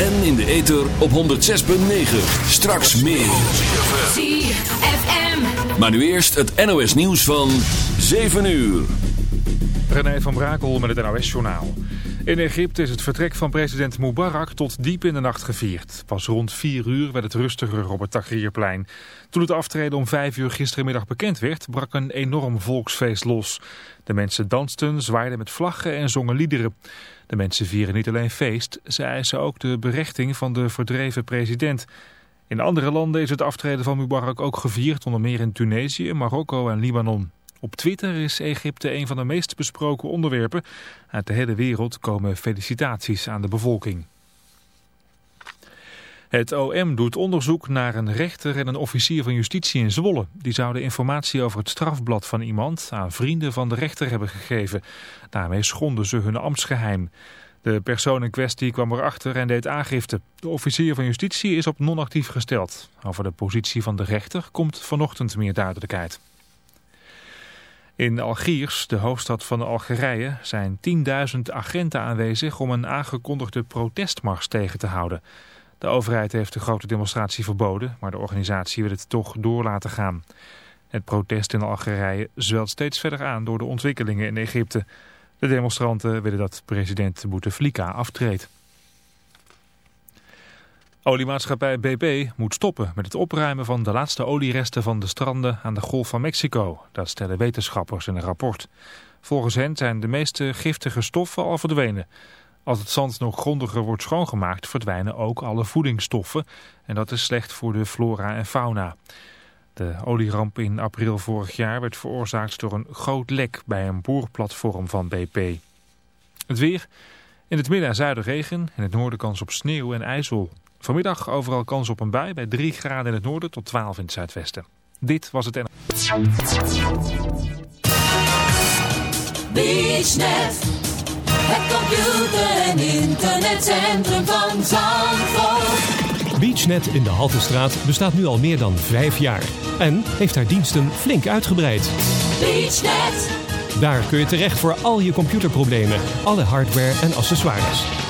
En in de ether op 106.9. Straks meer. ZFM. Maar nu eerst het NOS nieuws van 7 uur. René van Brakel met het NOS-journaal. In Egypte is het vertrek van president Mubarak tot diep in de nacht gevierd. Pas rond 4 uur werd het rustiger op het Tahrirplein. Toen het aftreden om 5 uur gistermiddag bekend werd, brak een enorm volksfeest los. De mensen dansten, zwaaiden met vlaggen en zongen liederen. De mensen vieren niet alleen feest, ze eisen ook de berechting van de verdreven president. In andere landen is het aftreden van Mubarak ook gevierd, onder meer in Tunesië, Marokko en Libanon. Op Twitter is Egypte een van de meest besproken onderwerpen. Uit de hele wereld komen felicitaties aan de bevolking. Het OM doet onderzoek naar een rechter en een officier van justitie in Zwolle. Die zouden informatie over het strafblad van iemand aan vrienden van de rechter hebben gegeven. Daarmee schonden ze hun ambtsgeheim. De persoon in kwestie kwam erachter en deed aangifte. De officier van justitie is op non-actief gesteld. Over de positie van de rechter komt vanochtend meer duidelijkheid. In Algiers, de hoofdstad van Algerije, zijn 10.000 agenten aanwezig om een aangekondigde protestmars tegen te houden. De overheid heeft de grote demonstratie verboden, maar de organisatie wil het toch door laten gaan. Het protest in Algerije zwelt steeds verder aan door de ontwikkelingen in Egypte. De demonstranten willen dat president Bouteflika aftreedt. Oliemaatschappij BP moet stoppen met het opruimen van de laatste olieresten van de stranden aan de Golf van Mexico. Dat stellen wetenschappers in een rapport. Volgens hen zijn de meeste giftige stoffen al verdwenen. Als het zand nog grondiger wordt schoongemaakt verdwijnen ook alle voedingsstoffen. En dat is slecht voor de flora en fauna. De olieramp in april vorig jaar werd veroorzaakt door een groot lek bij een boorplatform van BP. Het weer. In het midden en zuiden regen. In het noorden kans op sneeuw en ijzel. Vanmiddag overal kans op een bui bij 3 graden in het noorden tot 12 in het zuidwesten. Dit was het en. BeachNet. Het computer- en internetcentrum van Zandvoort. BeachNet in de Haltestraat bestaat nu al meer dan vijf jaar. En heeft haar diensten flink uitgebreid. BeachNet. Daar kun je terecht voor al je computerproblemen, alle hardware en accessoires.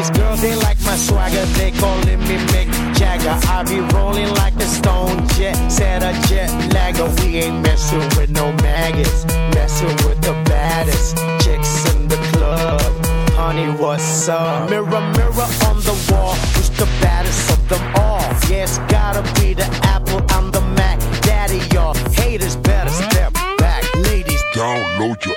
These girls, they like my swagger, they calling me Mick Jagger. I be rolling like a stone jet, set a jet lagger. We ain't messing with no maggots, messing with the baddest chicks in the club. Honey, what's up? Mirror, mirror on the wall, who's the baddest of them all? Yeah, it's gotta be the Apple, I'm the Mac. Daddy, y'all haters better step back. Ladies, download your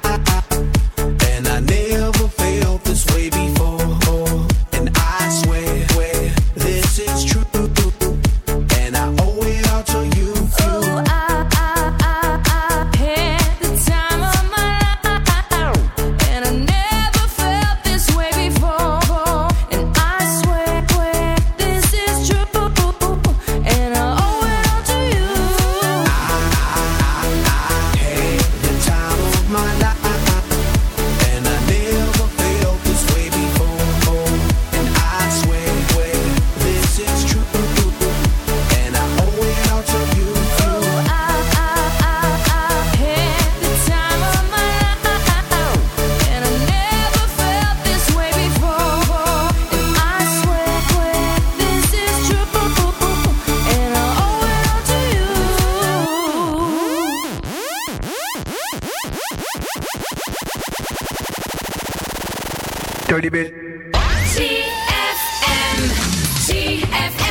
it. TFM. TFM.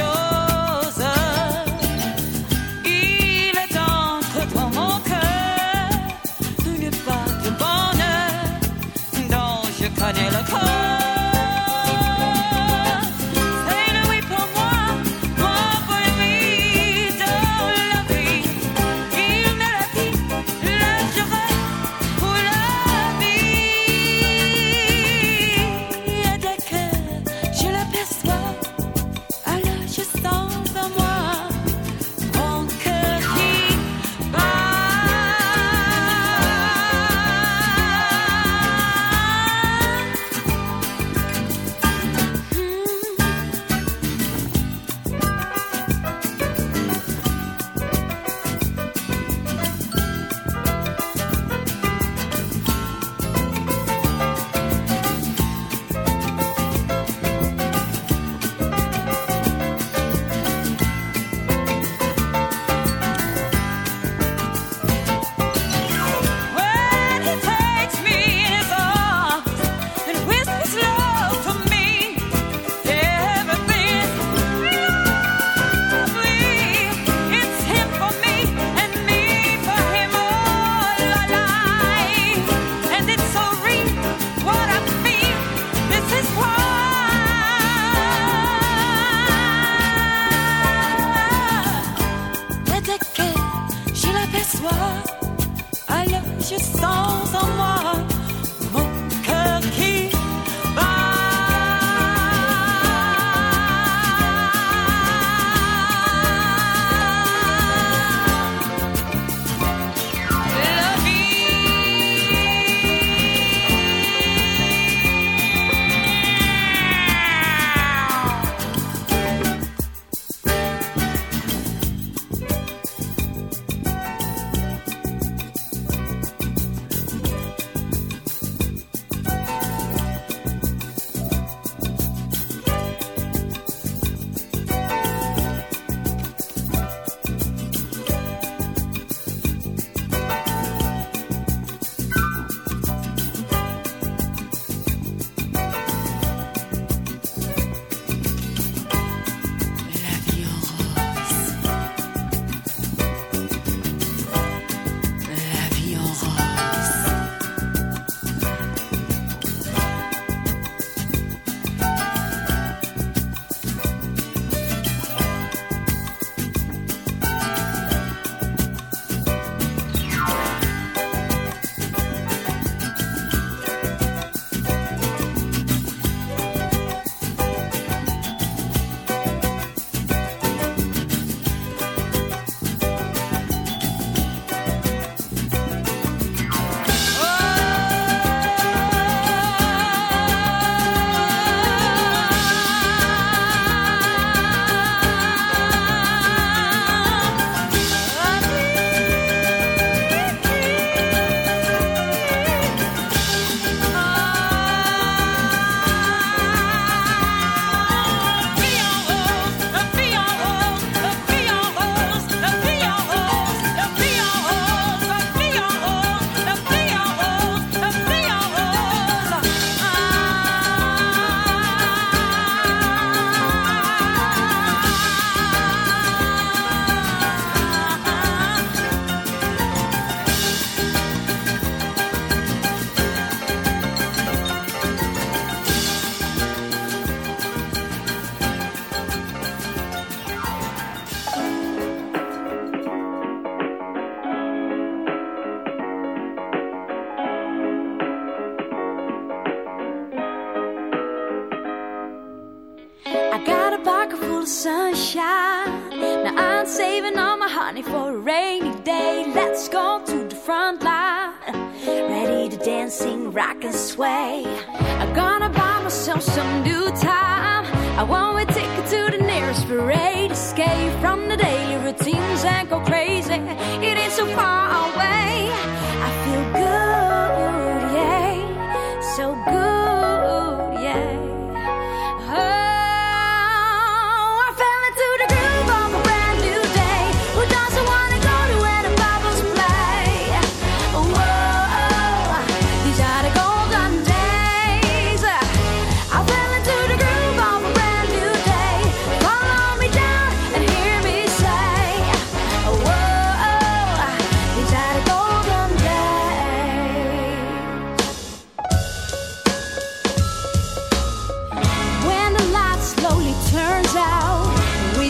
yo.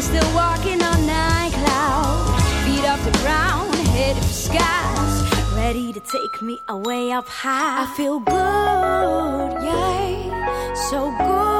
Still walking on nine clouds, feet off the ground, headed for skies, ready to take me away up high. I feel good, yeah, so good.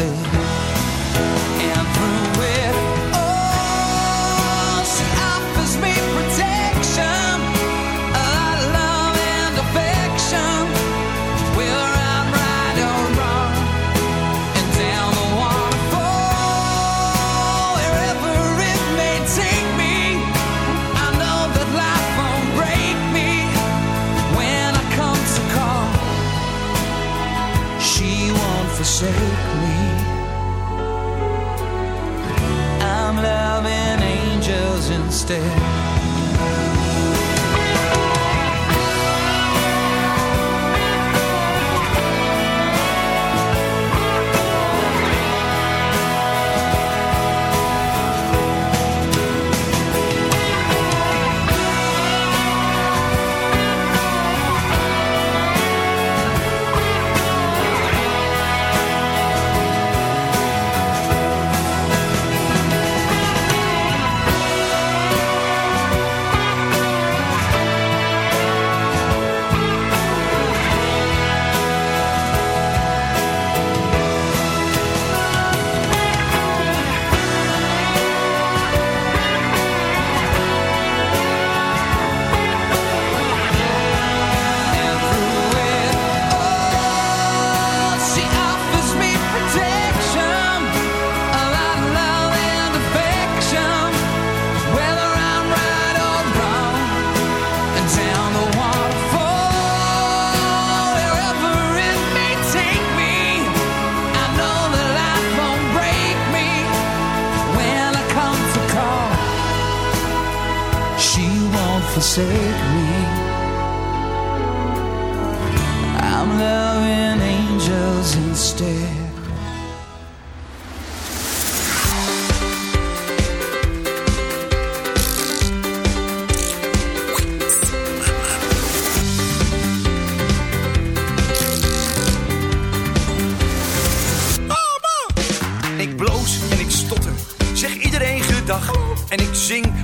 nothing.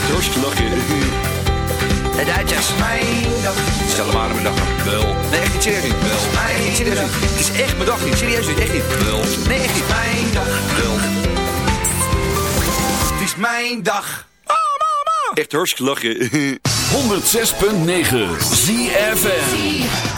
Echt hartstikke lachen. De Duitsers. Mijn dag. Stel hem aan mijn dag. Wel. Nee, echt niet serieus. Wel. Nee, niet serieus niet. Het is echt mijn dag niet. Serieus niet. Echt niet. Wel. Nee, echt niet. Mijn dag. Wel. Het is mijn dag. Echt hartstikke lachen. 106.9 ZFM.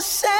say